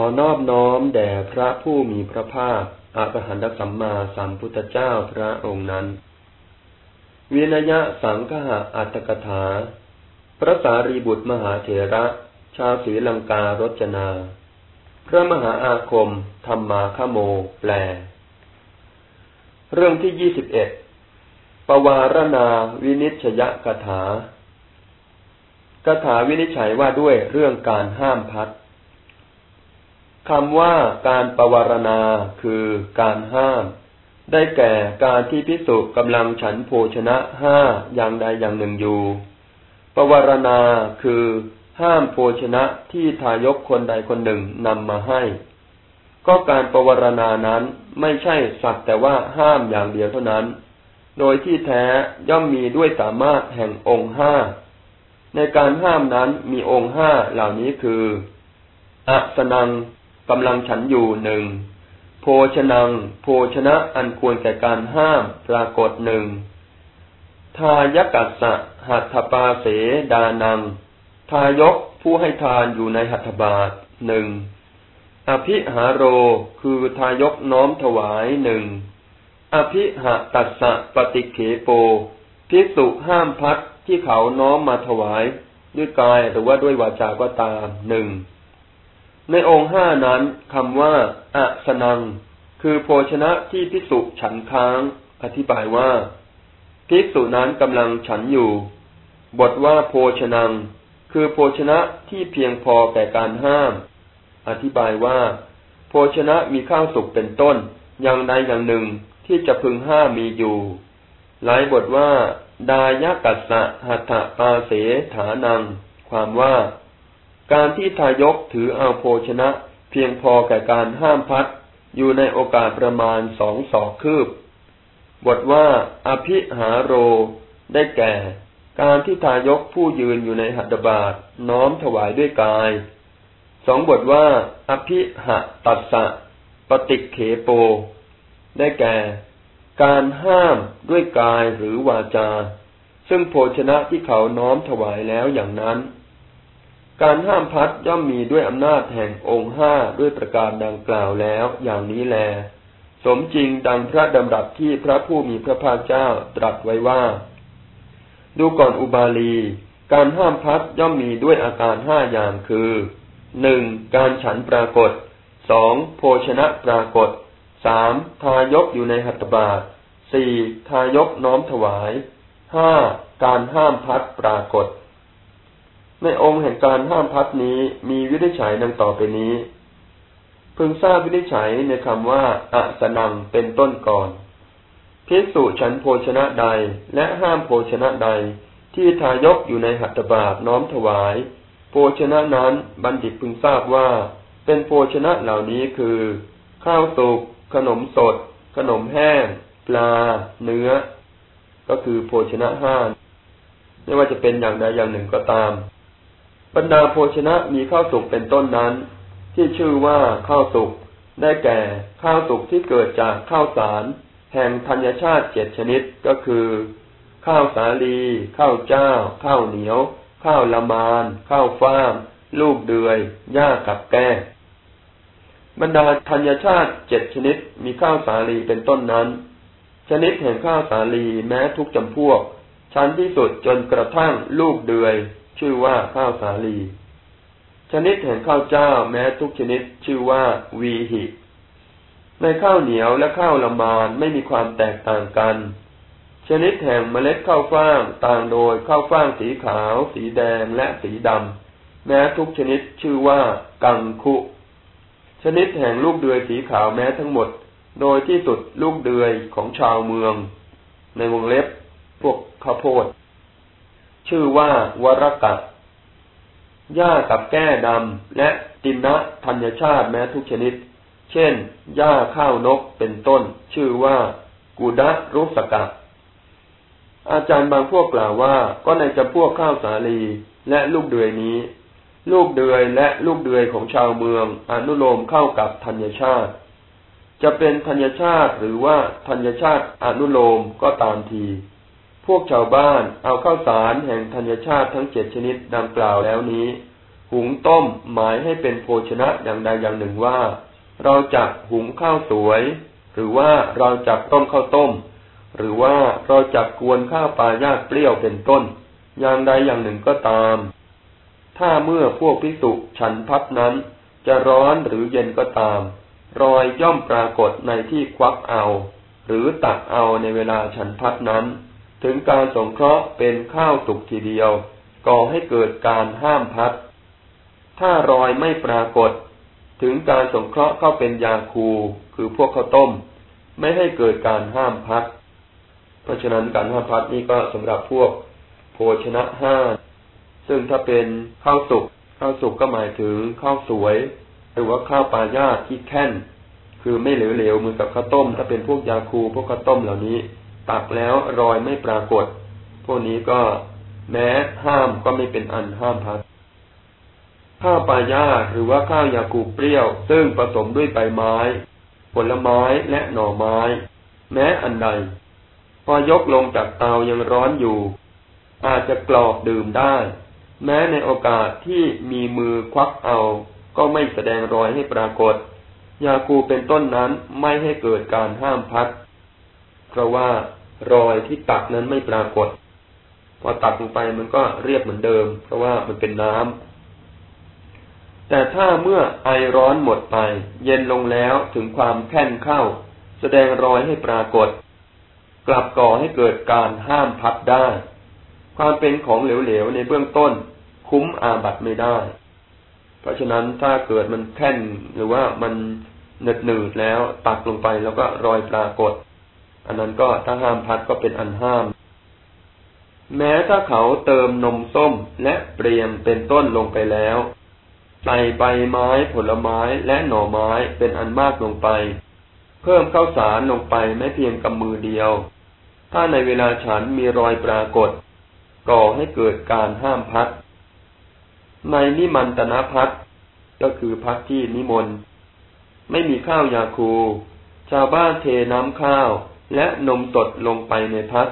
อนอบน้อมแด่พระผู้มีพระภาคอาตหันตสัมมาสัมพุทธเจ้าพระองค์นั้นวินยะสังฆะอัตถกถา พระสารีบุตรมหาเถระ ชาวศรีลังการจนา พระมหาอาคม ธรรมาคโม แปล เรื่องที่ยี่สิบเอ็ดปวารณาวินิชยกถากถาวินิจฉัยว่าด้วยเรื่องการห้ามพัด คำว่าการปวารณาคือการห้าม ได้แก่การที่พิสุกำลังฉันโภชนะห้าอย่างใดอย่างหนึ่งอยู่ ปวารณาคือห้ามโภชนะที่ทายกคนใดคนหนึ่งนำมาให้ ก็การปวารณานั้นไม่ใช่สักแต่ว่าห้ามอย่างเดียวเท่านั้น โดยที่แท้ย่อมมีด้วยสามารถแห่งองค์ห้า ในการห้ามนั้นมีองค์ห้าเหล่านี้คือ อัสนัง กำลังฉันอยู่หนึ่งโภชนัง โภชนะอันควรแก่การห้ามปรากฏหนึ่งทายกัสสะหัตถปาเสดานัง ทายกผู้ให้ทานอยู่ในหัตถบาทหนึ่งอภิหาโรคือทายกน้อมถวายหนึ่งอภิหะตัสสะปฏิเขโปภิกษุห้ามพัดที่เขาน้อมมาถวาย ด้วยกายหรือว่าด้วยวาจาก็ตามหนึ่ง ในองค์ห้านั้นคำว่าอะสนัง คือโภชนะที่พิสุฉันค้าง อธิบายว่าพิสุนั้นกำลังฉันอยู่ บทว่าโภชนัง คือโภชนะที่เพียงพอแก่การห้าม อธิบายว่า โภชนะมีข้าวสุกเป็นต้น อย่างใดอย่างหนึ่งที่จะพึงห้ามมีอยู่ หลายบทว่า ดายกัสสะหัตถปาเสถานัง ความว่า การที่ทายกถือเอาโภชนะ เพียงพอแก่การห้ามพัดอยู่ในโอกาสประมาณสองศอกคืบ บทว่า อภิหาโร ได้แก่ การที่ทายกผู้ยืนอยู่ในหัตถบาทน้อมถวายด้วยกาย สองบทว่า อภิหะตัสสะปฏิเขโป ได้แก่ การห้ามด้วยกายหรือวาจา ซึ่งโภชนะที่เขาน้อมถวายแล้วอย่างนั้น การห้ามพัดย่อมมีด้วยอำนาจแห่งองค์ห้าด้วยประการดังกล่าวแล้วอย่างนี้แล สมจริงดังพระดำรัสที่พระผู้มีพระภาคเจ้าตรัสไว้ว่า ดูก่อนอุบาลี การห้ามพัดย่อมมีด้วยอาการห้าอย่างคือหนึ่งการฉันปรากฏสองโภชนะปรากฏสามทายกอยู่ในหัตถบาทสี่ทายกน้อมถวายห้าการห้ามพัดปรากฏ ในองค์แห่งการห้ามพัดนี้มีวิธีฉัยดังต่อไปนี้พึงทราบวิธีฉัยในคำว่าอะสนังเป็นต้นก่อนพิสุฉันโภชนะใดและห้ามโภชนะใดที่ทายกอยู่ในหัตถบาทน้อมถวาย โภชนะนั้นบัณฑิตพึงทราบว่า เป็นโภชนะเหล่านี้คือ ข้าวสุกขนมสด ขนมแห้ง ปลา เนื้อ ก็คือโภชนะห้าไม่ว่าจะเป็นอย่างใดอย่างหนึ่งก็ตาม บรรดาโภชนะมีข้าวสุกเป็นต้นนั้น ที่ชื่อว่าข้าวสุกได้แก่ข้าวสุกที่เกิดจากข้าวสาร แห่งธัญชาติเจ็ดชนิดก็คือ ข้าวสาลี ข้าวเจ้า ข้าวเหนียว ข้าวละมาน ข้าวฟ้ามลูกเดือยหญ้ากับแก้บรรดาธัญชาติเจ็ดชนิดมีข้าวสาลีเป็นต้นนั้น ชนิดแห่งข้าวสาลีแม้ทุกจำพวก ชั้นที่สุดจนกระทั่งลูกเดือย ชื่อว่าข้าวสาลี ชนิดแห่งข้าวเจ้าแม้ทุกชนิดชื่อว่าวีหิ ในข้าวเหนียวและข้าวลำบานไม่มีความแตกต่างกัน ชนิดแห่งเมล็ดข้าวฟ่างต่างโดยข้าวฟ่างสีขาว สีแดงและสีดำแม้ทุกชนิดชื่อว่ากังคุ ชนิดแห่งลูกเดือยสีขาวแม้ทั้งหมด โดยที่สุดลูกเดือยของชาวเมือง ในวงเล็บพวกข้าวโพด ชื่อว่าวรกะหญ้ากับแก้ดำและตินะธัญชาติแม้ทุกชนิด เช่นหญ้าข้าวนกเป็นต้น ชื่อว่า กุดะรุสกะอาจารย์บางพวกกล่าวว่าก็ในจำพวกข้าวสาลีและลูกเดือยนี้ ลูกเดือยและลูกเดือยของชาวเมืองอนุโลมเข้ากับธัญชาติ จะเป็นธัญชาติหรือว่าธัญชาติอนุโลมก็ตามที พวกชาวบ้านเอาข้าวสารแห่งธัญชาติทั้งเจ็ดชนิดดังกล่าวแล้วนี้ หุงต้มหมายให้เป็นโภชนะอย่างใดอย่างหนึ่งว่า เราจะหุงข้าวสวย หรือว่าเราจะต้มข้าวต้ม หรือว่าเราจะกวนข้าวปลายาดเปรี้ยวเป็นต้น อย่างใดอย่างหนึ่งก็ตาม ถ้าเมื่อพวกพิสุฉันพัดนั้น จะร้อนหรือเย็นก็ตาม รอยย่อมปรากฏในที่ควักเอา หรือตักเอาในเวลาฉันพัดนั้น ถึงการสงเคราะห์เป็นข้าวสุกทีเดียว ก่อให้เกิดการห้ามพัด ถ้ารอยไม่ปรากฏ ถึงการสงเคราะห์เข้าเป็นยาคูคือพวกข้าวต้ม ไม่ให้เกิดการห้ามพัด เพราะฉะนั้นการห้ามพัดนี่ก็สำหรับพวกโภชนะห้าซึ่งถ้าเป็นข้าวสุกข้าวสุกก็หมายถึงข้าวสวย หรือว่าข้าวปลายาที่แค่น คือไม่เหลวๆเหมือนกับข้าวต้ม ถ้าเป็นพวกยาคูพวกข้าวต้มเหล่านี้ ตักแล้วรอยไม่ปรากฏ พวกนี้ก็แม้ห้ามก็ไม่เป็นอันห้ามพัดข้าวปลายาหรือว่าข้าวยาคูเปรี้ยว ซึ่งผสมด้วยใบไม้ ผลไม้และหน่อไม้ แม้อันใด พอยกลงจากเตายังร้อนอยู่ อาจจะกรอกดื่มได้ แม้ในโอกาสที่มีมือควักเอา ก็ไม่แสดงรอยให้ปรากฏ ยาคูเป็นต้นนั้นไม่ให้เกิดการห้ามพัด เพราะว่ารอยที่ตักนั้นไม่ปรากฏ พอตัดลงไปมันก็เรียบเหมือนเดิม เพราะว่ามันเป็นน้ำแต่ถ้าเมื่อไอร้อนหมดไป เย็นลงแล้วถึงความแค่นเข้า แสดงรอยให้ปรากฏ กลับก่อให้เกิดการห้ามพัดได้ ความเป็นของเหลวๆในเบื้องต้น คุ้มอาบัตไม่ได้ เพราะฉะนั้นถ้าเกิดมันแค่นหรือว่ามันเนืดหนืดแล้วตักลงไปแล้วก็รอยปรากฏ อันนั้นก็ถ้าห้ามพัดก็เป็นอันห้าม แม้ถ้าเขาเติมนมส้มและเปรียมเป็นต้นลงไปแล้ว ใส่ใบไม้ผลไม้และหน่อไม้เป็นอันมากลงไป เพิ่มข้าวสารลงไปไม่เพียงกำมือเดียว ถ้าในเวลาฉันมีรอยปรากฏ ก่อให้เกิดการห้ามพัด ในนิมันตนะพัดก็คือพัดที่นิมนต์ไม่มีข้าวยาคู ชาวบ้านเทน้ำข้าว และนมสดลงไปในพัด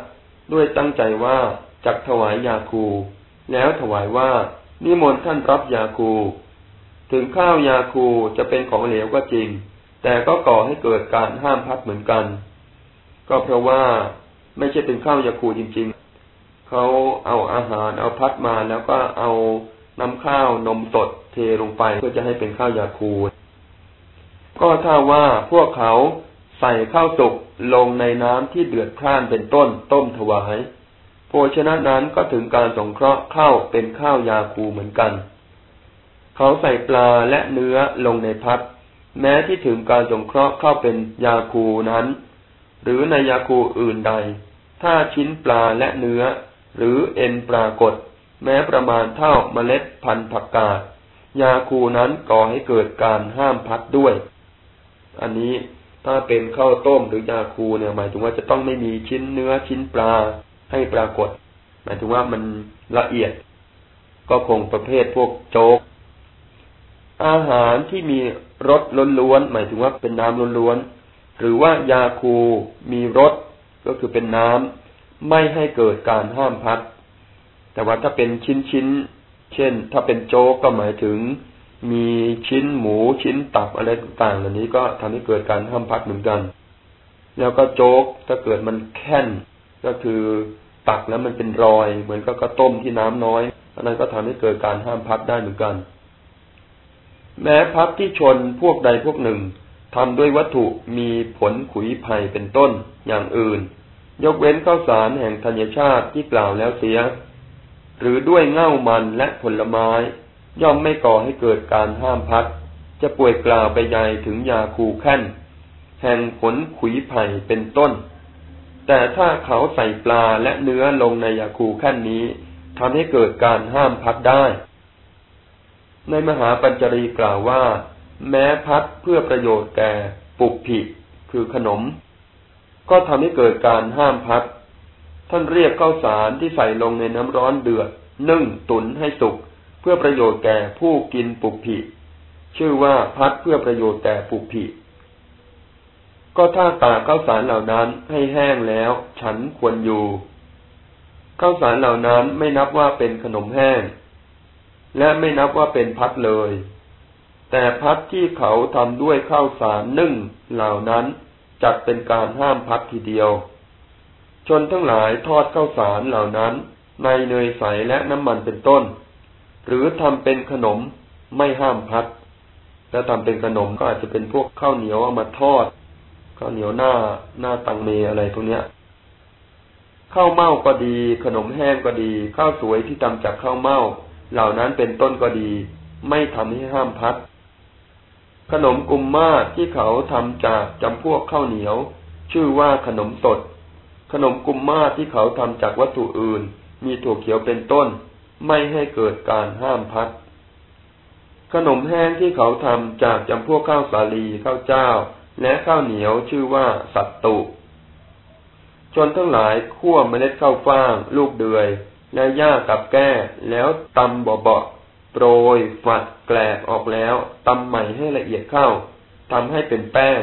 ด้วยตั้งใจว่าจักถวายยาคู แล้วถวายว่านิมนต์ท่านรับยาคู ถึงข้าวยาคูจะเป็นของเหลวก็จริง แต่ก็ก่อให้เกิดการห้ามพัดเหมือนกัน ก็เพราะว่าไม่ใช่เป็นข้าวยาคูจริง ๆ เขาเอาอาหารเอาพัดมาแล้วก็เอาน้ำข้าวนมสดเทลงไปเพื่อจะให้เป็นข้าวยาคู ก็ถ้าว่าพวกเขาใส่ข้าวสุก ลงในน้ำที่เดือดพร่านเป็นต้นต้มถวาย โภชนะนั้นก็ถึงการสงเคราะห์เข้าเป็นข้าวยาคูเหมือนกัน เขาใส่ปลาและเนื้อลงในพัดแม้ที่ถึงการสงเคราะห์เข้าเป็นยาคูนั้น หรือในยาคูอื่นใด ถ้าชิ้นปลาและเนื้อ หรือเอ็นปรากฏ แม้ประมาณเท่าเมล็ดพันธุ์ผักกาดยาคูนั้นก่อให้เกิดการห้ามพัดด้วย อันนี้ ถ้าเป็นข้าวต้มหรือยาคูเนี่ยหมายถึงว่าจะต้องไม่มีชิ้นเนื้อชิ้นปลาให้ปรากฏ หมายถึงว่ามันละเอียด ก็คงประเภทพวกโจ๊ก อาหารที่มีรสล้วนๆหมายถึงว่าเป็นน้ำล้วนๆหรือว่ายาคูมีรสก็คือเป็นน้ำไม่ให้เกิดการห้ามพัด แต่ว่าถ้าเป็นชิ้นๆเช่น ถ้าเป็นโจ๊กก็หมายถึง มีชิ้นหมูชิ้นตับอะไรต่างๆเหล่านี้ก็ทำให้เกิดการห้ามพัดเหมือนกัน แล้วก็โจ๊กถ้าเกิดมันแค่นก็คือตักแล้วมันเป็นรอย เหมือนกับกระต้มที่น้ำน้อยอันนั้นก็ทำให้เกิดการห้ามพัดได้เหมือนกัน แม้พัดที่ชนพวกใดพวกหนึ่งทำด้วยวัตถุมีผลขุยไผ่เป็นต้นอย่างอื่น ยกเว้นข้าวสารแห่งธัญชาติที่กล่าวแล้วเสีย หรือด้วยเง่ามันและผลไม้ ย่อมไม่ก่อให้เกิดการห้ามพัดจะป่วยกล่าวไปใหญ่ถึงยาคูแค้น แห่งผลขุยไผ่เป็นต้น แต่ถ้าเขาใส่ปลาและเนื้อลงในยาคูขั้นนี้ทำให้เกิดการห้ามพัดได้ ในมหาปัญจรีกล่าวว่า แม้พัดเพื่อประโยชน์แก่ปุกผิคือขนม ก็ทำให้เกิดการห้ามพัดท่านเรียกข้าวสารที่ใส่ลงในน้ำร้อนเดือดนึ่งตุนให้สุก เพื่อประโยชน์แก่ผู้กินปุกผิชื่อว่าพัดเพื่อประโยชน์แก่ปุกผิก็ถ้าตากข้าวสารเหล่านั้นให้แห้งแล้ว ฉันควรอยู่ข้าวสารเหล่านั้นไม่นับว่าเป็นขนมแห้ง และไม่นับว่าเป็นพัดเลย แต่พัดที่เขาทำด้วยข้าวสารนึ่งเหล่านั้นจัดเป็นการห้ามพัดทีเดียว ชนทั้งหลายทอดข้าวสารเหล่านั้น ในเนยใสและน้ำมันเป็นต้น หรือทำเป็นขนมไม่ห้ามพัด ถ้าทำเป็นขนมก็อาจจะเป็นพวกข้าวเหนียวเอามาทอดข้าวเหนียวหน้าหน้าตังเมอะไรพวกเนี้ยข้าวเม่าก็ดี ขนมแห้งก็ดีข้าวสวยที่ทำจากข้าวเม่า เหล่านั้นเป็นต้นก็ดี ไม่ทำให้ห้ามพัด ขนมกุมมาที่เขาทำจากจำพวกข้าวเหนียว ชื่อว่าขนมสด ขนมกุมมาที่เขาทำจากวัตถุอื่น มีถั่วเขียวเป็นต้น ไม่ให้เกิดการห้ามพัด ขนมแห้งที่เขาทำจากจำพวกข้าวสาลีข้าวเจ้า และข้าวเหนียวชื่อว่าสัตตุ ชนทั้งหลายคั่วเมล็ดข้าวฟ่าง ลูกเดือย และหญ้ากับแก้แล้วตำเบาๆโปรยฝัดแกลบออกแล้วตำใหม่ให้ละเอียดเข้าทำให้เป็นแป้ง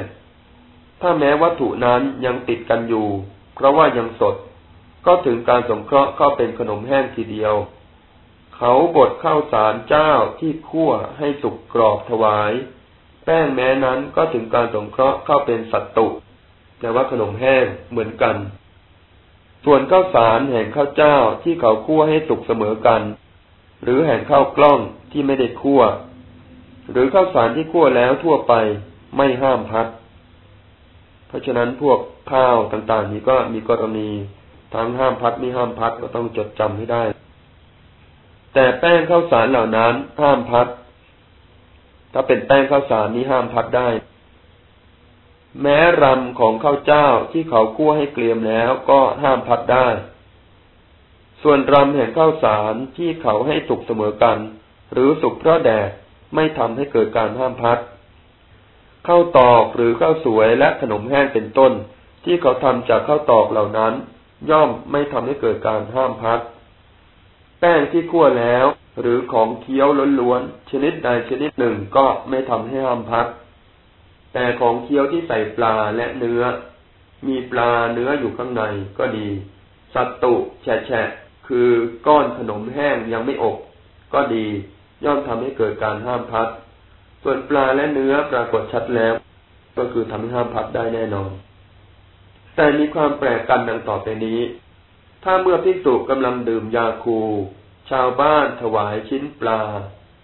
ถ้าแม้วัตถุนั้นยังติดกันอยู่ เพราะว่ายังสด ก็ถึงการสงเคราะห์เข้าเป็นขนมแห้งทีเดียว เขาบดข้าวสารเจ้าที่คั่วให้สุกกรอบถวาย แป้งแม้นั้นก็ถึงการสงเคราะห์เข้าเป็นสัตตุแต่ว่าขนมแห้งเหมือนกัน ส่วนข้าวสารแห่งข้าวเจ้าที่เขาคั่วให้สุกเสมอกัน หรือแห่งข้าวกล้องที่ไม่ได้คั่ว หรือข้าวสารที่คั่วแล้วทั่วไปไม่ห้ามพัดเพราะฉะนั้นพวกข้าวต่างๆ นี้ก็มีกรณีทั้งห้ามพัดไม่ห้ามพัดก็ต้องจดจำให้ได้ แต่แป้งข้าวสารเหล่านั้นห้ามพัดถ้าเป็นแป้งข้าวสารนี้ห้ามพัดได้ แม้รำของข้าวเจ้าที่เขาคั่วให้เกลียมแล้วก็ห้ามพัดได้ ส่วนรำแห่งข้าวสารที่เขาให้สุกเสมอกัน หรือสุกเพราะแดดไม่ทำให้เกิดการห้ามพัดข้าวตอกหรือข้าวสวยและขนมแห้งเป็นต้น ที่เขาทำจากข้าวตอกเหล่านั้น ย่อมไม่ทำให้เกิดการห้ามพัด แป้งที่คั่วแล้ว หรือของเคี้ยวล้วนๆชนิดใดชนิดหนึ่งก็ไม่ทำให้ห้ามพัดแต่ของเคี้ยวที่ใส่ปลาและเนื้อ มีปลาเนื้ออยู่ข้างในก็ดี สัตตุแฉะแฉะคือก้อนขนมแห้งยังไม่อบ ก็ดี ย่อมทำให้เกิดการห้ามพัดส่วนปลาและเนื้อปรากฏชัดแล้ว ก็คือทำให้ห้ามพัดได้แน่นอนแต่มีความแปลกกันดังต่อไปนี้ ถ้าเมื่อพิสุกำลังดื่มยาคู ชาวบ้านถวายชิ้นปลา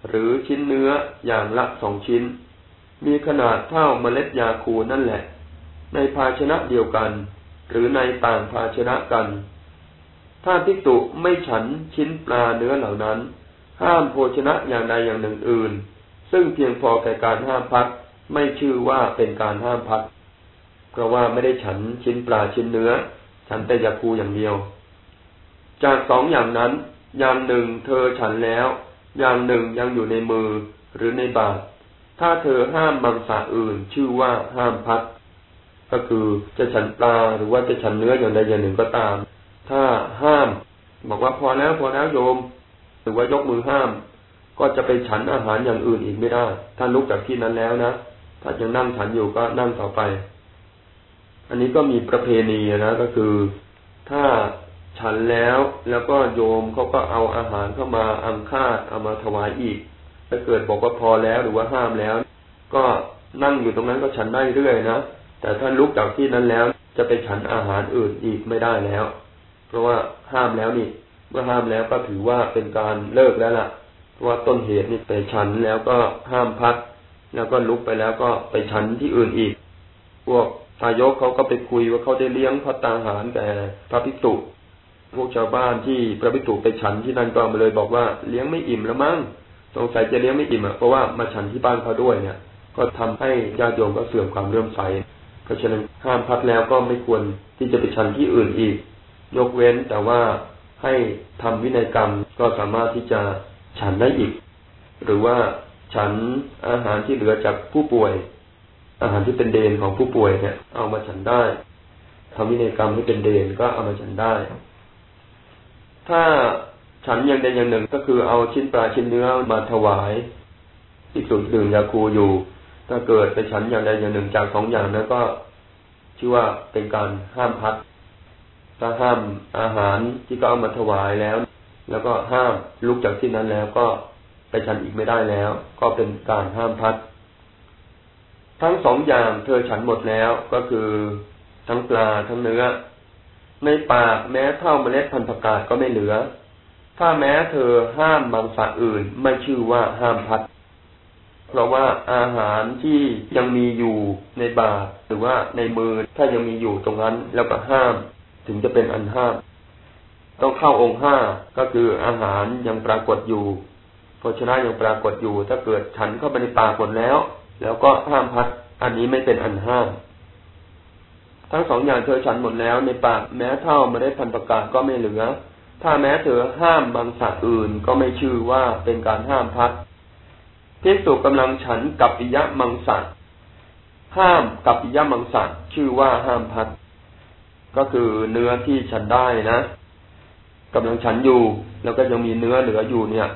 หรือชิ้นเนื้ออย่างละสองชิ้น มีขนาดเท่าเมล็ดยาคูนั่นแหละ ในภาชนะเดียวกัน หรือในต่างภาชนะกัน ถ้าพิจุไม่ฉันชิ้นปลาเนื้อเหล่านั้น ห้ามโภชนะอย่างใดอย่างหนึ่งอื่น ซึ่งเพียงพอแก่การห้ามพัดไม่ชื่อว่าเป็นการห้ามพัดเพราะว่าไม่ได้ฉันชิ้นปลาชิ้นเนื้อ ฉันแต่ยาคูอย่างเดียว จากสองอย่างนั้น อย่างหนึ่งเธอฉันแล้ว อย่างหนึ่งยังอยู่ในมือหรือในบาตรถ้าเธอห้ามมังสาอื่น ชื่อว่าห้ามพัด ก็คือจะฉันปลาหรือว่าจะฉันเนื้ออย่างใดอย่างหนึ่งก็ตาม ถ้าห้าม บอกว่าพอแล้วพอแล้วโยม หรือว่ายกมือห้าม ก็จะไปฉันอาหารอย่างอื่นอีกไม่ได้ถ้าลุกจากที่นั้นแล้วนะถ้ายังนั่งฉันอยู่ก็นั่งต่อไป อันนี้ก็มีประเพณีนะก็คือ ถ้า ฉันแล้วแล้วก็โยมเขาก็เอาอาหารเข้ามาอังคาดเอามาถวายอีก ถ้าเกิดบอกว่าพอแล้วหรือว่าห้ามแล้ว ก็นั่งอยู่ตรงนั้นก็ฉันได้เรื่อยนะแต่ถ้าลุกจากที่นั้นแล้วจะไปฉันอาหารอื่นอีกไม่ได้แล้ว เพราะว่าห้ามแล้วนี่ เมื่อห้ามแล้วก็ถือว่าเป็นการเลิกแล้วล่ะ เพราะว่าต้นเหตุนี่ไปฉันแล้วก็ห้ามพัดแล้วก็ลุกไปแล้วก็ไปฉันที่อื่นอีก พวกทายกเขาก็ไปคุยว่าเขาได้เลี้ยงพัตตาหารแต่พระภิกษุ พวกชาวบ้านที่พระภิกษุไปฉันที่นั่นก็มาเลยบอกว่าเลี้ยงไม่อิ่มแล้วมั้งสงสัยจะเลี้ยงไม่อิ่มอะเพราะว่ามาฉันที่บ้านเขาด้วยเนี่ย ก็ทำให้ญาติโยมก็เสื่อมความเลื่อมใส เพราะฉะนั้นห้ามพัดแล้วก็ไม่ควรที่จะไปฉันที่อื่นอีก ยกเว้นแต่ว่าให้ทำวินัยกรรมก็สามารถที่จะฉันได้อีก หรือว่าฉันอาหารที่เหลือจากผู้ป่วย อาหารที่เป็นเดนของผู้ป่วยเนี่ย เอามาฉันได้ทำวินัยกรรมให้เป็นเดนก็เอามาฉันได้ ถ้าฉันอย่างใดอย่างหนึ่งก็คือเอาชิ้นปลาชิ้นเนื้อมาถวายที่สุดดื่มยาคูอยู่ ถ้าเกิดไปฉันอย่างใดอย่างหนึ่งจากสองอย่างนั้นก็ชื่อว่าเป็นการห้ามพัดถ้าห้ามอาหารที่ก็เอามาถวายแล้ว แล้วก็ห้ามลุกจากที่นั้นแล้วก็ไปฉันอีกไม่ได้แล้ว ก็เป็นการห้ามพัด ทั้งสองอย่างเธอฉันหมดแล้วก็คือทั้งปลาทั้งเนื้อ ในปากแม้เท่าเมล็ดพันธุ์ผักกาดก็ไม่เหลือ ถ้าแม้เธอห้ามบางสัตว์อื่นไม่ชื่อว่าห้ามพัด เพราะว่าอาหารที่ยังมีอยู่ในบาตรหรือว่าในมือถ้ายังมีอยู่ตรงนั้นแล้วก็ห้าม ถึงจะเป็นอันห้าม ต้องเข้าองค์ห้าก็คืออาหารยังปรากฏอยู่ภชนะยังปรากฏอยู่ ถ้าเกิดฉันเข้าไปในปากหมดแล้ว แล้วก็ห้ามพัด อันนี้ไม่เป็นอันห้าม ทั้งสองอย่างเธอฉันหมดแล้วในปากแม้เท่ามาได้พันประกาศก็ไม่เหลือ ถ้าแม้เธอห้ามบางสัตว์อื่นก็ไม่ชื่อว่าเป็นการห้ามพัดพิสุกำลังฉันกับปิยะมังสัตห้ามกับปิยะมังสัตชื่อว่าห้ามพัด ก็คือเนื้อที่ฉันได้นะกำลังฉันอยู่ แล้วก็ยังมีเนื้อเหลืออยู่เนี่ย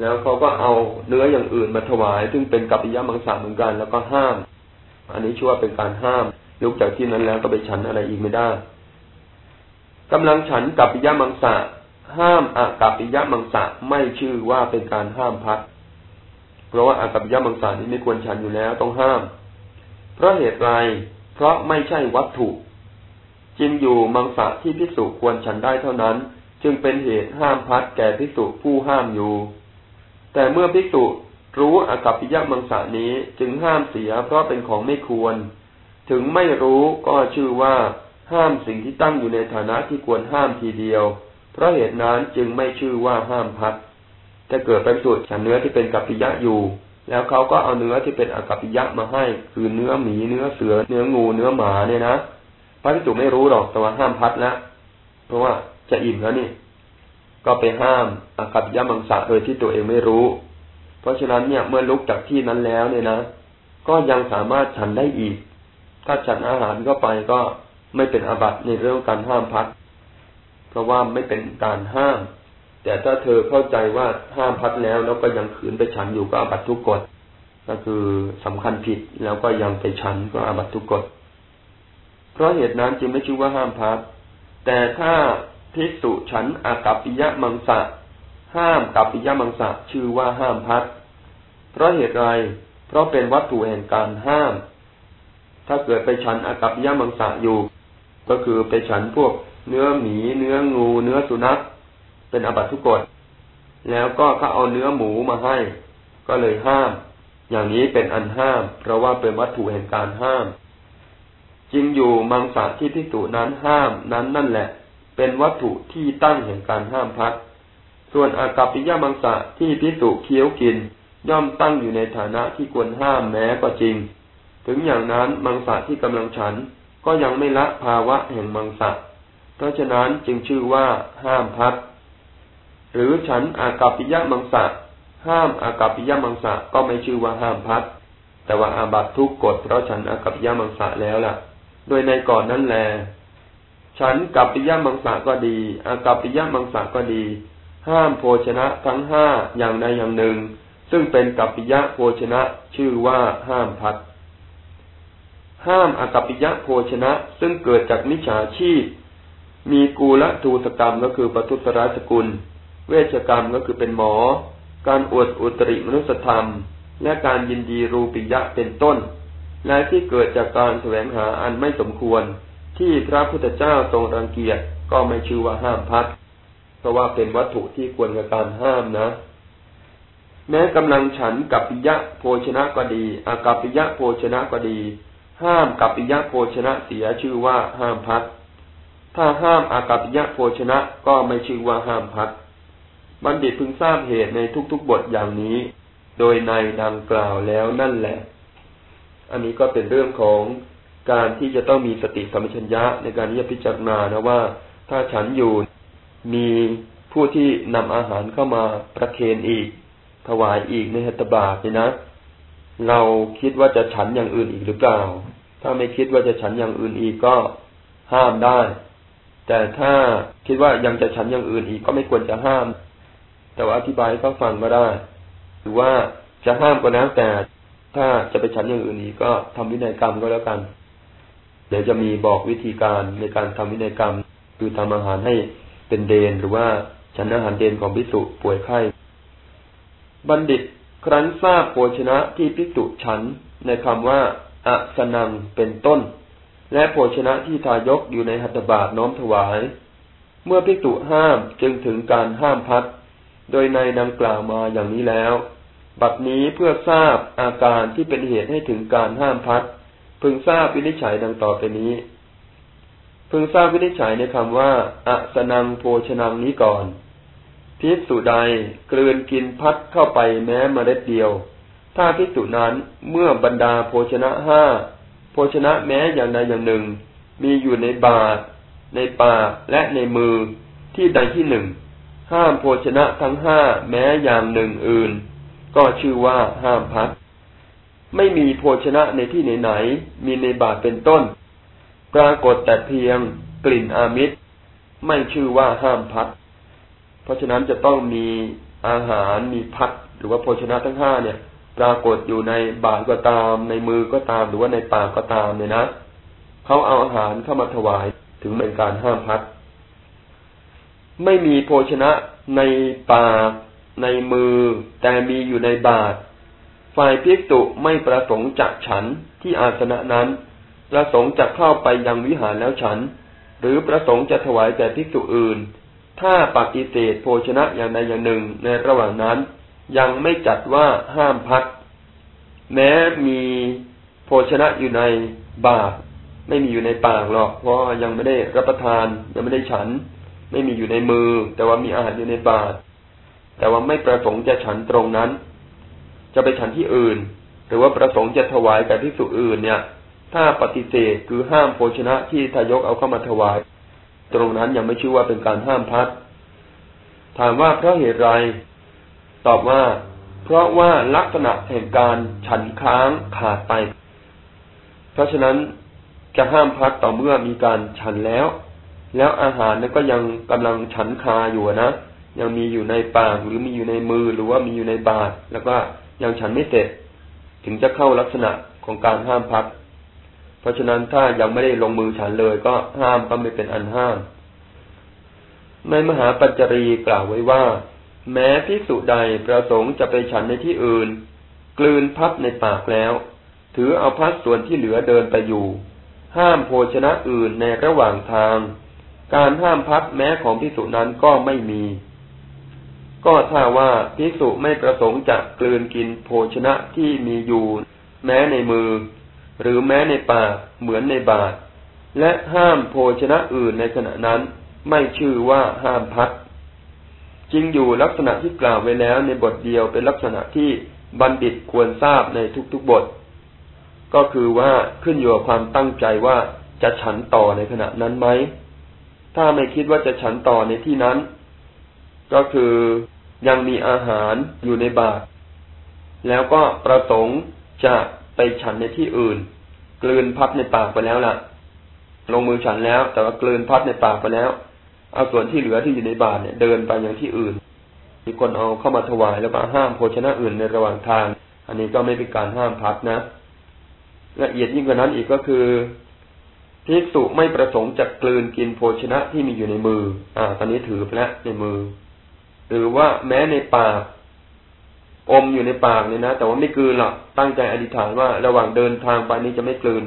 แล้วเขาก็เอาเนื้ออย่างอื่นมาถวาย ซึ่งเป็นกัปปิยมังสาเหมือนกัน แล้วก็ห้าม อันนี้ชื่อว่าเป็นการห้าม ลุกจากที่นั้นแล้วก็ไปฉันอะไรอีกไม่ได้กำลังฉันกัปปิยมังสะห้ามอากัปปิยมังสะไม่ชื่อว่าเป็นการห้ามพัด เพราะว่าอากัปปิยมังสะนี้ไม่ควรฉันอยู่แล้วต้องห้าม เพราะเหตุไร เพราะไม่ใช่วัตถุจริงอยู่มังสะที่พิสุควรฉันได้เท่านั้น จึงเป็นเหตุห้ามพัดแก่พิสุผู้ห้ามอยู่ แต่เมื่อภิกษุรู้อากัปปิยมังสานี้จึงห้ามเสียเพราะเป็นของไม่ควร ถึงไม่รู้ก็ชื่อว่าห้ามสิ่งที่ตั้งอยู่ในฐานะที่ควรห้ามทีเดียว เพราะเหตุนั้นจึงไม่ชื่อว่าห้ามพัดถ้าเกิดเป็นสุดฉันเนื้อที่เป็นกัปปิยะอยู่ แล้วเขาก็เอาเนื้อที่เป็นอกัปปิยะมาให้ คือเนื้อหมีเนื้อเสือ เนื้องูเนื้อหมาเนี่ยนะพระภิกษุไม่รู้หรอกแต่ว่าห้ามพัดแล้วเพราะว่าจะอิ่มแล้วนี่ ก็ไปห้ามอกัปปิยะมังสะโดยที่ตัวเองไม่รู้ เพราะฉะนั้นเนี่ยเมื่อลุกจากที่นั้นแล้วเนี่ยนะ ก็ยังสามารถฉันได้อีก ถ้าฉันอาหารก็ไปก็ไม่เป็นอาบัติในเรื่องการห้ามพัดเพราะว่าไม่เป็นการห้าม แต่ถ้าเธอเข้าใจว่าห้ามพัดแล้ว แล้วก็ยังขืนไปฉันอยู่ก็อาบัตทุกกฎก็คือสำคัญผิดแล้วก็ยังไปฉันก็อาบัตทุกกฎ เพราะเหตุนั้นจึงไม่ชื่อว่าห้ามพัดแต่ถ้าภิกษุฉันอากัปปิยะมังสะห้ามกัปปิยะมังสะชื่อว่าห้ามพัดเพราะเหตุไร เพราะเป็นวัตถุแห่งการห้าม ถ้าเกิดไปฉันอากัปยะมังสะอยู่ ก็คือไปฉันพวกเนื้อหมี เนื้องู เนื้อสุนัขเป็นอบัตทุกกฎแล้วก็เขาเอาเนื้อหมูมาให้ ก็เลยห้าม อย่างนี้เป็นอันห้าม เพราะว่าเป็นวัตถุแห่งการห้าม จริงอยู่มังสะที่พิสูจนั้นห้ามนั้นนั่นแหละ เป็นวัตถุที่ตั้งแห่งการห้ามพัดส่วนอากัปปิยมังสะที่พิสุเคี้ยวกิน ย่อมตั้งอยู่ในฐานะที่ควรห้ามแม้ก็จริง ถึงอย่างนั้นมังสะที่กำลังฉันก็ยังไม่ละภาวะแห่งมังสะ เพราะฉะนั้นจึงชื่อว่าห้ามพัดหรือฉันอากัปปิยะมังสะ ห้ามอากัปปิยะมังสะก็ไม่ชื่อว่าห้ามพัดแต่ว่าอาบัตทุกกฎเพราะฉันอากัปปิยะมังสะแล้วล่ะ โดยในก่อนนั้นแล ฉันกับปิยะมังสะก็ดีอากับปิยะมังสะก็ดี ห้ามโภชนะทั้งห้าอย่างใดอย่างหนึ่ง ซึ่งเป็นกัปปิยะโภชนะชื่อว่าห้ามพัด ห้ามอากัปปิยะโภชนะ ซึ่งเกิดจากมิจฉาชีพ มีกูละทูสกรรมก็คือปทุสราสกุล เวชกรรมก็คือเป็นหมอ การอวดอุตริมนุสธรรม และการยินดีรูปิยะเป็นต้น และที่เกิดจากการแสวงหาอันไม่สมควร ที่พระพุทธเจ้าทรงรังเกียจก็ไม่ชื่อว่าห้ามพัดเพราะว่าเป็นวัตถุที่ควรกับการห้ามนะแม้กำลังฉันกับปิยะโภชนะก็ดีอากัปปิยะโภชนะก็ดี ห้ามกับปิยะโภชนะเสียชื่อว่าห้ามพัดถ้าห้ามอากัปปิยะโภชนะก็ไม่ชื่อว่าห้ามพัดบัณฑิตพึงทราบเหตุในทุกๆบทอย่างนี้ โดยในดังกล่าวแล้วนั่นแหละ อันนี้ก็เป็นเรื่องของการที่จะต้องมีสติสัมปชัญญะในการที่จะพิจารณานะว่า ถ้าฉันอยู่มีผู้ที่นำอาหารเข้ามาประเคนอีก ถวายอีกในหัตถบาทนี่นะ เราคิดว่าจะฉันอย่างอื่นอีกหรือเปล่า ถ้าไม่คิดว่าจะฉันอย่างอื่นอีกก็ห้ามได้ แต่ถ้าคิดว่ายังจะฉันอย่างอื่นอีกก็ไม่ควรจะห้าม แต่ว่าอธิบายให้เขาฟังก็ได้ หรือว่าจะห้ามก็แล้วแต่ ถ้าจะไปฉันอย่างอื่นอีกก็ทำวินัยกรรมก็แล้วกัน เดี๋ยวจะมีบอกวิธีการในการทำวินัยกรรม คือทำอาหารให้เป็นเดนหรือว่าฉันอาหารเดนของพิสุป่วยไข้บัณฑิตครั้นทราบโภชนะที่พิจุฉันในคำว่า อะสนังเป็นต้น และโภชนะที่ทายกอยู่ในหัตถบาทน้อมถวาย เมื่อพิจุห้ามจึงถึงการห้ามพัด โดยในดังกล่าวมาอย่างนี้แล้ว บัดนี้เพื่อทราบอาการที่เป็นเหตุให้ถึงการห้ามพัด พึงทราบวินิจฉัยดังต่อไปนี้ พึงทราบวินิจฉัยในคำว่าอะสนังโภชนังนี้ก่อนพิสุใดกลืนกินพัดเข้าไปแม้มเมล็ดเดียว ถ้าพิสุนั้นเมื่อบรรดาโภชนะห้าโภชนะแม้อย่างใดอย่างหนึ่ง มีอยู่ในบาทในปากและในมือที่ใดที่หนึ่ง ห้ามโภชนะทั้งห้าแม้อย่างหนึ่งอื่น ก็ชื่อว่าห้ามพัดไม่มีโภชนะในที่ไหนๆมีในบาทเป็นต้น ปรากฏแต่เพียงกลิ่นอามิตร ไม่ชื่อว่าห้ามพัด เพราะฉะนั้นจะต้องมีอาหารมีพัดหรือว่าโภชนะทั้งห้าเนี่ย ปรากฏอยู่ในบาตรก็ตาม ในมือก็ตามหรือว่าในปากก็ตามเนี่ยนะเขาเอาอาหารเข้ามาถวายถึงเป็นการห้ามพัด ไม่มีโภชนะในปากในมือ แต่มีอยู่ในบาตรฝ่ายพิกตุไม่ประสงค์จักฉันที่อาสนะนั้น ประสงค์จะเข้าไปยังวิหารแล้วฉัน หรือประสงค์จะถวายแก่พิกตุอื่น ถ้าปฏิเสธโภชนะอย่างใดอย่างหนึ่งในระหว่างนั้น ยังไม่จัดว่าห้ามพัก แม้มีโภชนะอยู่ในบาตไม่มีอยู่ในปากหรอก เพราะยังไม่ได้รับประทานยังไม่ได้ฉัน ไม่มีอยู่ในมือ แต่ว่ามีอาหารอยู่ในบาตแต่ว่าไม่ประสงค์จะฉันตรงนั้น จะไปฉันที่อื่น หรือว่าประสงค์จะถวายกับที่สุอื่นเนี่ย ถ้าปฏิเสธคือห้ามโภชนะที่ทายกเอาเข้ามาถวาย ตรงนั้นยังไม่ชื่อว่าเป็นการห้ามพัดถามว่าเพราะเหตุไร ตอบว่า เพราะว่าลักษณะแห่งการฉันค้างขาดไป เพราะฉะนั้นจะห้ามพัดต่อเมื่อมีการฉันแล้ว แล้วอาหารนั้นก็ยังกำลังฉันคาอยู่นะ ยังมีอยู่ในปากหรือมีอยู่ในมือหรือว่ามีอยู่ในบาตแล้วก็ยังฉันไม่เสร็จ ถึงจะเข้าลักษณะของการห้ามพัดเพราะฉะนั้นถ้ายังไม่ได้ลงมือฉันเลยก็ห้ามก็ไม่เป็นอันห้าม ในมหาปัจจรีกล่าวไว้ว่า แม้พิสุใดประสงค์จะไปฉันในที่อื่น กลืนพัดในปากแล้ว ถือเอาพัดส่วนที่เหลือเดินไปอยู่ ห้ามโภชนะอื่นในระหว่างทาง การห้ามพัดแม้ของพิสุนั้นก็ไม่มี ก็ถ้าว่าพิสุไม่ประสงค์จะกลืนกินโภชนะที่มีอยู่ แม้ในมือ หรือแม้ในป่าเหมือนในบาทและห้ามโภชนะอื่นในขณะนั้น ไม่ชื่อว่าห้ามพัด จริงอยู่ลักษณะที่กล่าวไว้แล้วในบทเดียวเป็นลักษณะที่บัณฑิตควรทราบในทุกๆบท ก็คือว่าขึ้นอยู่กับความตั้งใจว่าจะฉันต่อในขณะนั้นไหม ถ้าไม่คิดว่าจะฉันต่อในที่นั้น ก็คือยังมีอาหารอยู่ในบาทแล้วก็ประสงค์จะไปฉันในที่อื่น กลืนพัดในปากไปแล้วล่ะ ลงมือฉันแล้ว แต่ว่ากลืนพัดในปากไปแล้ว เอาส่วนที่เหลือที่อยู่ในบาทเนี่ยเดินไปอย่างที่อื่น มีคนเอาเข้ามาถวายแล้วก็ห้ามโภชนะอื่นในระหว่างทาง อันนี้ก็ไม่เป็นการห้ามพัดนะ ละเอียดยิ่งกว่านั้นอีกก็คือพิสุไม่ประสงค์จะกลืนกินโภชนะที่มีอยู่ในมือ อ่า ตอนนี้ถือไปแล้วในมือ หรือว่าแม้ในปากอมอยู่ในปากเนี่ยนะ แต่ว่าไม่กลืนหรอกตั้งใจอธิษฐานว่าระหว่างเดินทางไปนี้จะไม่กลืน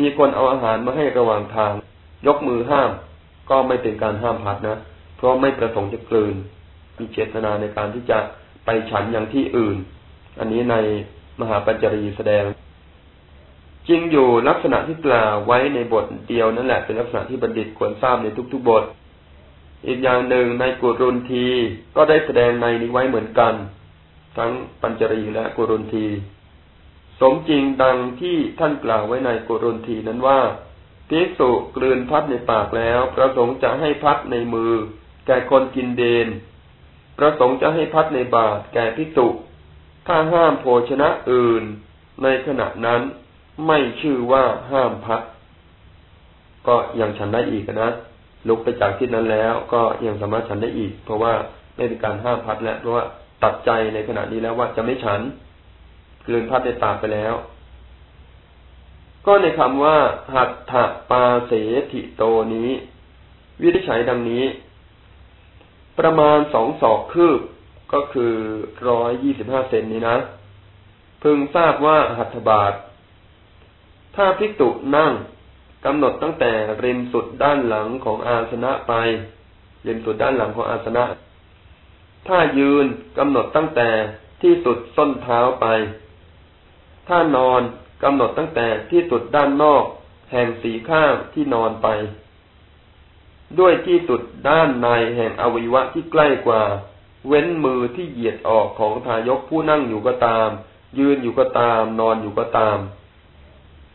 มีคนเอาอาหารมาให้ระหว่างทาง ยกมือห้าม ก็ไม่เป็นการห้ามพัดนะ เพราะไม่ประสงค์จะกลืน มีเจตนาในการที่จะไปฉันอย่างที่อื่น อันนี้ในมหาปัญจรีแสดง จริงอยู่ลักษณะที่กล่าวไว้ในบทเดียวนั่นแหละเป็นลักษณะที่บัณฑิตควรทราบในทุกๆบท อีกอย่างหนึ่งในกุรุนทีก็ได้แสดงในนี้ไว้เหมือนกัน ทั้งปัญจรีและกุรุนที สมจริงดังที่ท่านกล่าวไว้ในกุรุนทีนั้นว่า ภิกษุกลืนพัดในปากแล้ว ประสงค์จะให้พัดในมือ แก่คนกินเดน ประสงค์จะให้พัดในบาทแก่ภิกษุถ้าห้ามโภชนะอื่น ในขณะนั้นไม่ชื่อว่าห้ามพัด ก็ยังฉันได้อีกนะลุกไปจากที่นั้นแล้ว ก็ยังสามารถฉันได้อีก เพราะว่าไม่เป็นการห้ามพัดแล้วเพราะว่าตัดใจในขณะนี้แล้วว่าจะไม่ฉันกลืนพัดในปากไปแล้ว ก็ในคำว่า หัตถปาเสถิโตนี้ วิธีใช้ดังนี้ ประมาณสองศอกคืบก็คือร้อยยี่สิบห้าเซนนี้นะ พึงทราบว่าหัตถบาท ถ้าพิกตุนั่งกำหนดตั้งแต่ริมสุดด้านหลังของอาสนะไป ริมสุดด้านหลังของอาสนะ ถ้ายืนกำหนดตั้งแต่ที่สุดส้นเท้าไป ถ้านอน กำหนดตั้งแต่ที่สุดด้านนอก แห่งสีข้างที่นอนไป ด้วยที่สุดด้านในแห่งอวัยวะที่ใกล้กว่า เว้นมือที่เหยียดออกของทายกผู้นั่งอยู่ก็ตาม ยืนอยู่ก็ตาม นอนอยู่ก็ตาม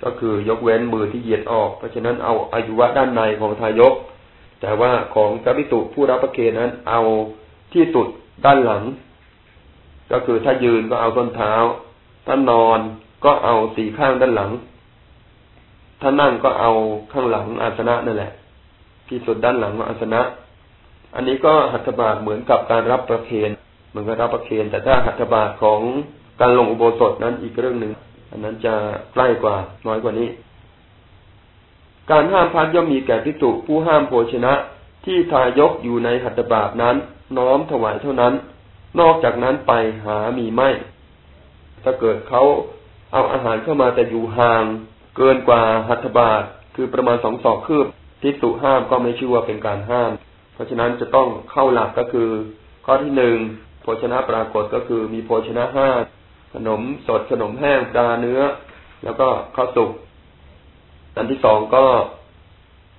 ก็คือยกเว้นมือที่เหยียดออก เพราะฉะนั้นเอาอายุวะด้านในของทายก แต่ว่าของพระพิสุผู้รับประเคนนั้น เอาที่สุดด้านหลัง ก็คือถ้ายืนก็เอาต้นเท้า ถ้านอน ก็เอาสี่ข้างด้านหลัง ถ้านั่งก็เอาข้างหลังอาสนะนั่นแหละ ที่สุดด้านหลังของอาสนะ อันนี้ก็หัตถบาทเหมือนกับการรับประเคนเหมือนกับรับประเคนแต่ถ้าหัตถบาทของการลงอุโบสถนั้นอีกเรื่องหนึ่งอันนั้นจะใกล้กว่าน้อยกว่านี้ การห้ามพัดย่อมมีแก่พิจุผู้ห้ามโภชนะที่ทายกอยู่ในหัตถบาทนั้น น้อมถวายเท่านั้น นอกจากนั้นไปหามีไม่ ถ้าเกิดเขา เอาอาหารเข้ามาแต่อยู่ห่าง เกินกว่าหัตถบาทคือประมาณสองศอกคืบทิสุห้ามก็ไม่ชื่อว่าเป็นการห้าม เพราะฉะนั้นจะต้องเข้าหลักก็คือ ข้อที่หนึ่งโภชนะปรากฏก็คือมีโภชนะห้าขนมสดขนมแห้งปลาเนื้อ แล้วก็ข้าวสุกอันที่สองก็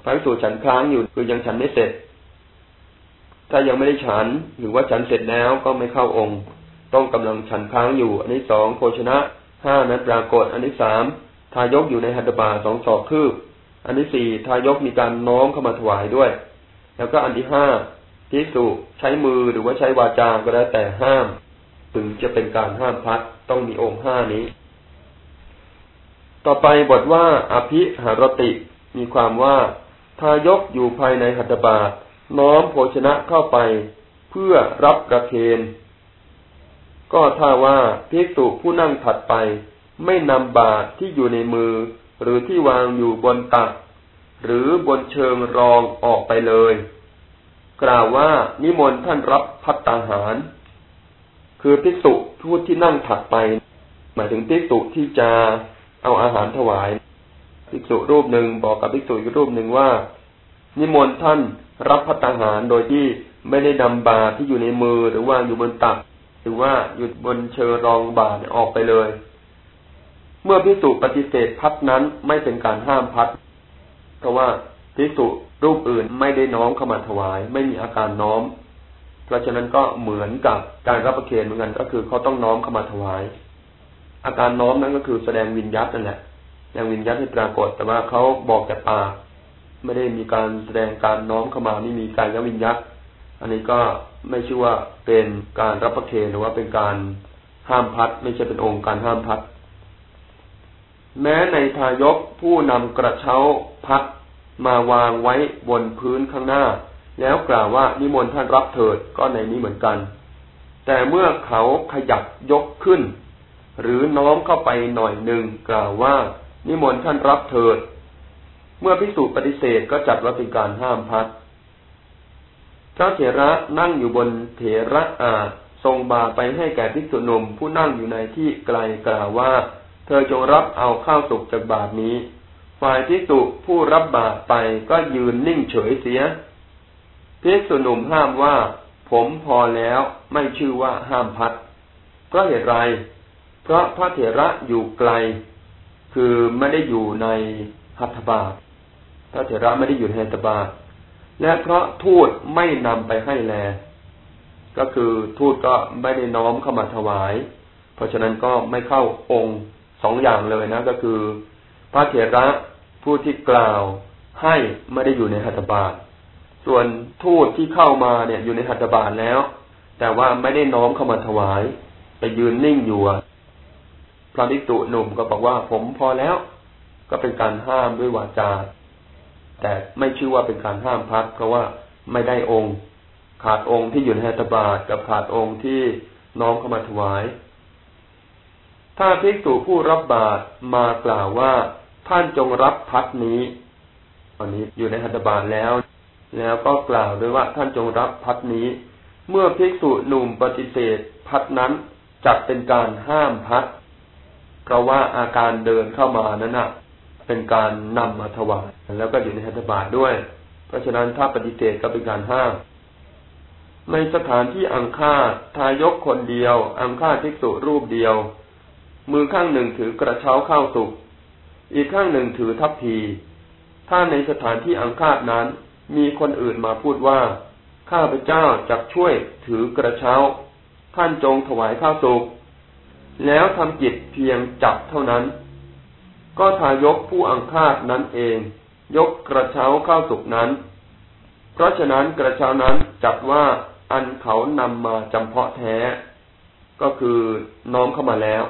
พระสูฉันค้างอยู่คือยังฉันไม่เสร็จ ถ้ายังไม่ได้ฉันหรือว่าฉันเสร็จแล้วก็ไม่เข้าองค์ ต้องกำลังฉันค้างอยู่ อันที่สองโภชนะ ห้านั้นปรากฏ อันที่สามทายกอยู่ในหัตถบาสองศอกคืบ อันที่สี่ทายกมีการน้อมเข้ามาถวายด้วย แล้วก็อันที่ห้าทิสุใช้มือหรือว่าใช้วาจาก็แล้วแต่ห้าม ถึงจะเป็นการห้ามพัดต้องมีองค์ห้านี้ ต่อไปบทว่า อภิหารติมีความว่า ทายกอยู่ภายในหัตถบาน้อมโภชนะเข้าไป เพื่อรับกระเคน ก็ถ้าว่าภิกษุผู้นั่งถัดไป ไม่นำบาตรที่อยู่ในมือ หรือที่วางอยู่บนตัก หรือบนเชิงรองออกไปเลย กล่าวว่านิมนต์ท่านรับพัตตาหาร คือภิกษุผู้ที่นั่งถัดไป หมายถึงภิกษุที่จะเอาอาหารถวายภิกษุรูปหนึ่งบอกกับภิกษุอีกรูปหนึ่งว่า นิมนต์ท่านรับพัตตาหารโดยที่ไม่ได้นำบาตรที่อยู่ในมือหรือวางอยู่บนตัก รือว่าหยุดบนเชอรองบาทออกไปเลย เมื่อพิสุปฏิเสธพัดนั้นไม่เป็นการห้ามพัด เพราะว่าพิสุรูปอื่นไม่ได้น้อมเข้ามาถวาย ไม่มีอาการน้อม เพราะฉะนั้นก็เหมือนกับการรับประเคนเหมือนกันก็คือเขาต้องน้อมเข้ามาถวาย อาการน้อมนั้นก็คือแสดงวิญญาตนั่นแหละแสดงวิญญาตให้ปรากฏ แต่ว่าเขาบอกแต่ปากไม่ได้มีการแสดงการน้อมเข้ามาไม่มีการยวิญญาต อันนี้ก็ไม่ชื่อว่าเป็นการรับประเคนหรือว่าเป็นการห้ามพัด ไม่ใช่เป็นองค์การห้ามพัด แม้ในทายกผู้นำกระเช้าพัดมาวางไว้บนพื้นข้างหน้า แล้วกล่าวว่านิมนต์ท่านรับเถิดก็ในนี้เหมือนกัน แต่เมื่อเขาขยับยกขึ้น หรือน้อมเข้าไปหน่อยหนึ่งกล่าวว่า นิมนต์ท่านรับเถิด เมื่อพิสูจน์ปฏิเสธก็จัดว่าเป็นการห้ามพัด พระเถระนั่งอยู่บนเถระอาทรงบาไปให้แก่ภิกษุหนุ่มผู้นั่งอยู่ในที่ไกลกล่าวว่า เธอจงรับเอาข้าวสุกจากบาทนี้ ฝ่ายภิกษุผู้รับบาตไปก็ยืนนิ่งเฉยเสียภิกษุหนุ่มห้ามว่า ผมพอแล้วไม่ชื่อว่าห้ามพัดเพราะเหตุไร เพราะพระเถระอยู่ไกล คือไม่ได้อยู่ในหัตถบาทพระเถระไม่ได้อยู่ในหัตถบาท และเพราะทูตไม่นำไปให้แล ก็คือทูตก็ไม่ได้น้อมเข้ามาถวาย เพราะฉะนั้นก็ไม่เข้าองค์สองอย่างเลยนะ ก็คือ พระเถระผู้ที่กล่าวให้ไม่ได้อยู่ในหัตถบาท ส่วนทูตที่เข้ามาเนี่ยอยู่ในหัตถบาทแล้ว แต่ว่าไม่ได้น้อมเข้ามาถวาย ไปยืนนิ่งอยู่พระภิกษุหนุ่มก็บอกว่าผมพอแล้ว ก็เป็นการห้ามด้วยวาจา แต่ไม่ชื่อว่าเป็นการห้ามพัก เพราะว่าไม่ได้องค์ ขาดองค์ที่อยู่ในหัตบาทกับขาดองค์ที่น้องเข้ามาถวาย ถ้าภิกษุผู้รับบาตรมากล่าวว่าท่านจงรับพัดนี้อันนี้อยู่ในหัตบาทแล้ว แล้วก็กล่าวด้วยว่าท่านจงรับพัดนี้ เมื่อภิกษุหนุ่มปฏิเสธ พัดนั้นจัดเป็นการห้ามพัด เพราะว่าอาการเดินเข้ามานั้นนะ เป็นการนำมาถวายแล้วก็อยู่ในหัตถบาทด้วย เพราะฉะนั้นถ้าปฏิเสธก็เป็นการห้าม ในสถานที่อังคาทายกคนเดียว อังคาภิกษุรูปเดียว มือข้างหนึ่งถือกระเช้าข้าวสุก อีกข้างหนึ่งถือทัพพีถ้าในสถานที่อังคาดนั้น มีคนอื่นมาพูดว่า ข้าพเจ้าจะช่วยถือกระเช้า ท่านจงถวายข้าวสุก แล้วทำจิตเพียงจับเท่านั้น ก็ทายกผู้อังคาดนั้นเอง ยกกระเช้าข้าวสุกนั้น เพราะฉะนั้นกระเช้านั้นจับว่าอันเขานำมาจำเพาะแท้ ก็คือน้อมเข้ามาแล้ว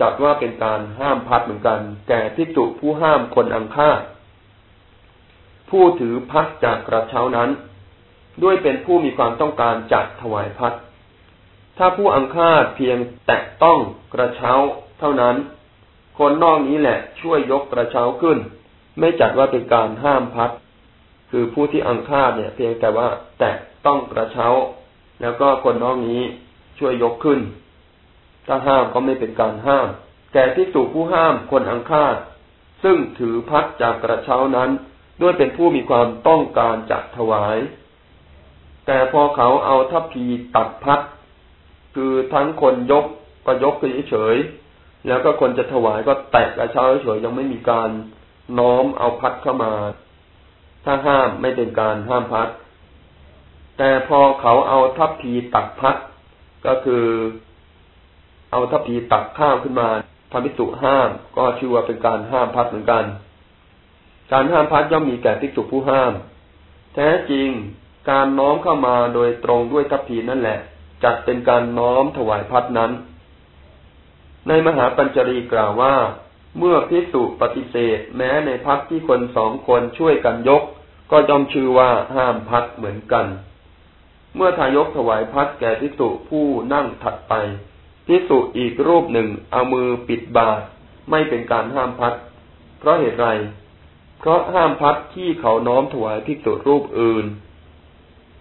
จัดว่าเป็นการห้ามพัดเหมือนกัน แก่พิจุผู้ห้ามคนอังคาผู้ถือพัดจากกระเช้านั้น ด้วยเป็นผู้มีความต้องการจัดถวายพัดถ้าผู้อังคาเพียงแตะต้องกระเช้าเท่านั้น คนนอกนี้แหละ ช่วยยกกระเช้าขึ้น ไม่จัดว่าเป็นการห้ามพัด คือผู้ที่อังคาเนี่ย เพียงแต่ว่าแตะต้องกระเช้า แล้วก็คนนอกนี้ช่วยยกขึ้น ถ้าห้ามก็ไม่เป็นการห้าม แต่ที่สูผู้ห้ามคนอังคาดซึ่งถือพัดจากกระเช้านั้น ด้วยเป็นผู้มีความต้องการจะถวาย แต่พอเขาเอาทัพพีตัดพัด คือทั้งคนยกก็ยกเฉย แล้วก็คนจะถวายก็แตะกระเช้าเฉยยังไม่มีการน้อมเอาพัดเข้ามา ถ้าห้ามไม่เป็นการห้ามพัด แต่พอเขาเอาทัพพีตัดพัดก็คือ เอาทัพพีตักข้าวขึ้นมาทำพิสุห้ามก็ชื่อว่าเป็นการห้ามพัดเหมือนกัน การห้ามพัดย่อมมีแก่ภิกษุผู้ห้าม แท้จริงการน้อมเข้ามาโดยตรงด้วยทัพพีนั่นแหละจัดเป็นการน้อมถวายพัดนั้น ในมหาปัญจรีกล่าวว่า เมื่อพิสุปฏิเสธ แม้ในพัดที่คนสองคนช่วยกันยก ก็ย่อมชื่อว่าห้ามพัดเหมือนกัน เมื่อทายกถวายพัดแก่พิสุผู้นั่งถัดไปพิสุอีกรูปหนึ่งเอามือปิดบาไม่เป็นการห้ามพัด เพราะเหตุไร เพราะห้ามพัดที่เขาน้อมถวายพิสุรูปอื่น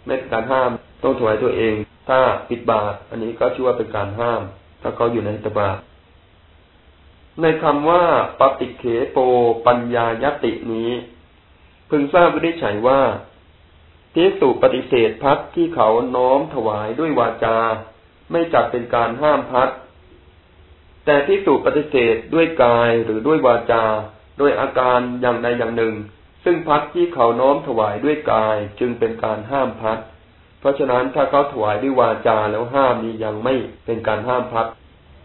ไม่เป็นการห้ามต้องถวายตัวเอง ถ้าปิดบาอันนี้ก็ชื่อว่าเป็นการห้าม ถ้าเขาอยู่ในตบา ในคำว่าปฏิเขโปปัญญายตินี้ พึงทราบวินิจฉัยว่าพิสุปฏิเสธพัดที่เขาน้อมถวายด้วยวาจา ไม่จัดเป็นการห้ามพัด แต่ที่สูปฏิเสธด้วยกายหรือด้วยวาจา โดยอาการอย่างใดอย่างหนึ่ง ซึ่งพัดที่เขาน้อมถวายด้วยกายจึงเป็นการห้ามพัด เพราะฉะนั้นถ้าเขาถวายด้วยวาจาแล้วห้ามนี้ยังไม่เป็นการห้ามพัด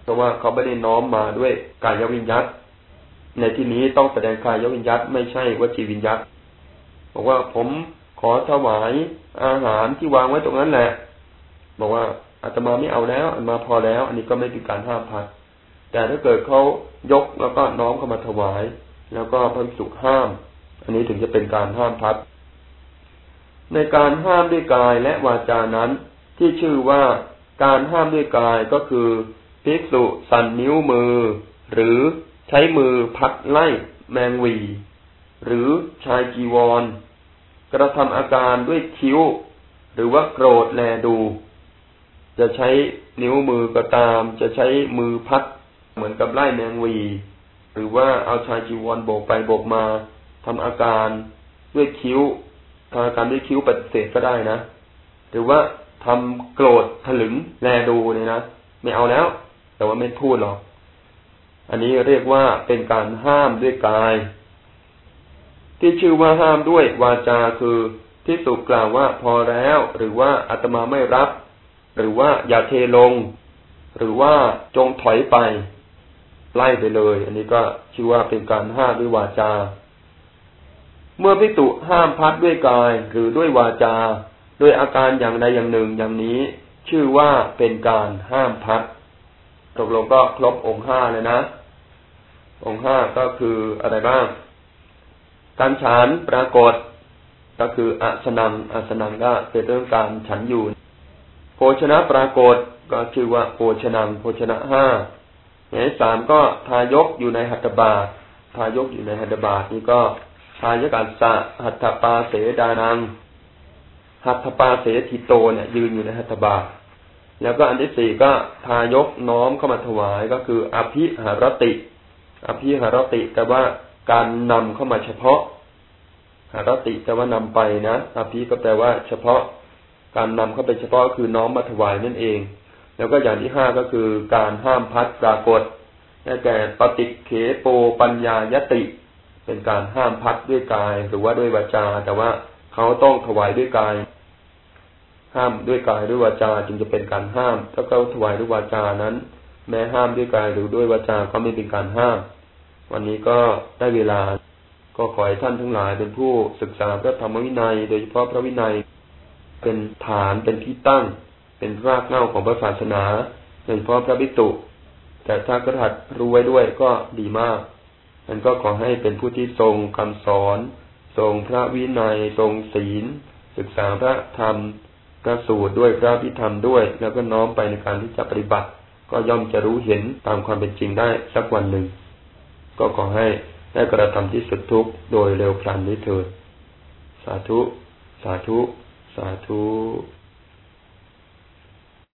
ราะว่าเขาไม่ได้น้อมมาด้วยกายวิญญัตในที่นี้ต้องแสดงกายวิญญัตไม่ใช่วจีวิญญัตบอกว่าผมขอถวายอาหารที่วางไว้ตรงนั้นแหละ บอกว่าอาตมาไม่เอาแล้วอาตมาพอแล้ว อันนี้ก็ไม่เป็นการห้ามพัดแต่ถ้าเกิดเขายกแล้วก็น้อมเข้ามาถวาย แล้วก็พระสุห้าม อันนี้ถึงจะเป็นการห้ามพัดในการห้ามด้วยกายและวาจานั้น ที่ชื่อว่าการห้ามด้วยกายก็คือ ภิกษุสั่นนิ้วมือ หรือใช้มือพัดไล่แมงวี หรือชายจีวร กระทำอาการด้วยคิ้ว หรือว่าโกรธแลดู จะใช้นิ้วมือก็ตาม จะใช้มือพัดเหมือนกับไล่แมงวี หรือว่าเอาชายจีวรโบกไปโบกมาทำอาการด้วยคิ้วทำอาการด้วยคิ้วปฏิเสธก็ได้นะ หรือว่าทำโกรธถลึงแลดูเนี่ยนะ ไม่เอาแล้ว แต่ว่าไม่พูดหรอก อันนี้เรียกว่าเป็นการห้ามด้วยกาย ที่ชื่อว่าห้ามด้วยวาจาคือที่สุกล่าวว่าพอแล้ว หรือว่าอาตมาไม่รับ หรือว่าอย่าเทลง หรือว่าจงถอยไป ไล่ไปเลย อันนี้ก็ชื่อว่าเป็นการห้ามด้วยวาจา เมื่อพิจุห้ามพัดด้วยกายหรือด้วยวาจาด้วยอาการอย่างใดอย่างหนึ่งอย่างนี้ ชื่อว่าเป็นการห้ามพัด ตกลงก็ครบองค์ห้าเลยนะ องค์ห้าก็คืออะไรบ้าง การฉันปรากฏ ก็คืออัสนังอัสนังก็เป็นเรื่องการฉันอยู่ โภชนะปรากฏก็ชื่อว่าโภชนังโภชนะห้าในสามก็ทายกอยู่ในหัตถบาททายกอยู่ในหัตถบาทนี่ก็ทายกัสสะหัตถปาเสดานังหัตถปาเสถิโตเนี่ยยืนอยู่ในหัตถบา แล้วก็อันที่สี่ก็ทายกน้อมเข้ามาถวายก็คือ อภิหารติ อภิหารติแต่ว่าการนำเข้ามาเฉพาะ หารติแต่ว่านำไปนะอภิก็แปลว่าเฉพาะ การนำเข้าไปเฉพาะคือน้อมมาถวายนั่นเอง แล้วก็อย่างที่ห้าก็คือการห้ามพัดปรากฏได้แก่ปฏิเขโปปัญญายติ เป็นการห้ามพัดด้วยกายหรือว่าด้วยวาจา แต่ว่าเขาต้องถวายด้วยกาย ห้ามด้วยกายด้วยวาจาจึงจะเป็นการห้าม ถ้าเขาถวายด้วยวาจานั้น แม้ห้ามด้วยกายหรือด้วยวาจาก็ไม่เป็นการห้าม วันนี้ก็ได้เวลา ก็ขอให้ท่านทั้งหลายเป็นผู้ศึกษาพระธรรมวินัย โดยเฉพาะพระวินัย เป็นฐานเป็นที่ตั้ง เป็นรากเหง้าของพระศาสนาโดยเฉพาะพระบิตุแต่ถ้ากระถัดรู้ไว้ด้วยก็ดีมากมันก็ขอให้เป็นผู้ที่ทรงคำสอน ทรงพระวินัย ทรงศีล ศึกษาพระธรรม พระสูตรด้วยพระพิธรรมด้วย แล้วก็น้อมไปในการที่จะปฏิบัติ ก็ย่อมจะรู้เห็นตามความเป็นจริงได้สักวันหนึ่ง ก็ขอให้ได้กระทำที่สุดทุกโดยเร็วพลันนี้เถิด สาธุ สาธุ สาธุ